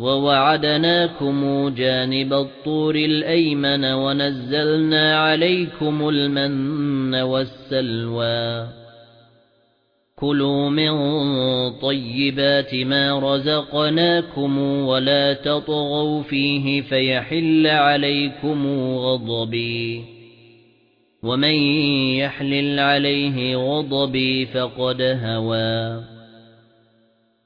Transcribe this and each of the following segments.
وَوَعَدْنَاكُمْ جَانِبَ الطُّورِ الْأَيْمَنَ وَنَزَّلْنَا عَلَيْكُمُ الْمَنَّ وَالسَّلْوَىٰ. كُلُوا مِن طَيِّبَاتِ مَا رَزَقْنَاكُمْ وَلَا تَطْغَوْا فِيهِ فَيَحِلَّ عَلَيْكُمْ غَضَبِي. وَمَن يَحْلِلْ عَلَيْهِ غَضَبِي فَقَدْ هَوَىٰ.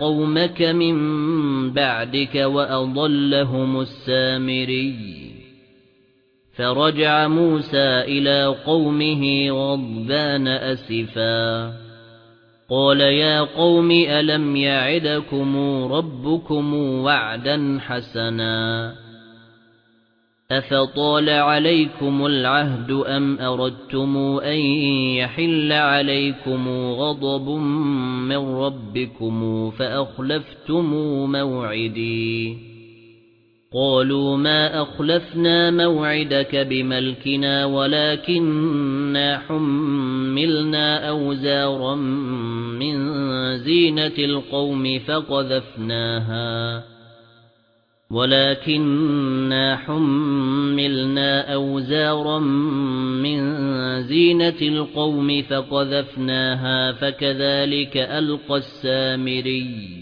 قَوْمَكَ مِن بَعْدِكَ وَأَضَلَّهُمُ السَّامِرِيُّ فَرَجَعَ مُوسَى إِلَى قَوْمِهِ غَضْبَانَ أَسِفًا قَالَ يَا قَوْمِ أَلَمْ يَعِدْكُمْ رَبُّكُمْ وَعْدًا حَسَنًا أَفَطَالَ عَلَيْكُمُ الْعَهْدُ أَمْ أَرَدتُّمْ أَن يَحِلَّ عَلَيْكُمْ غَضَبٌ مِّن رَّبِّكُمْ فَأَخْلَفْتُمْ مَوْعِدِي؟ قالوا ما أخلفنا موعدك بملكنا ولكننا حملنا أوزارا من زينة القوم فقذفناها. ولكننا حملنا أوزارا من زينة القوم فقذفناها فكذلك ألقى السامري.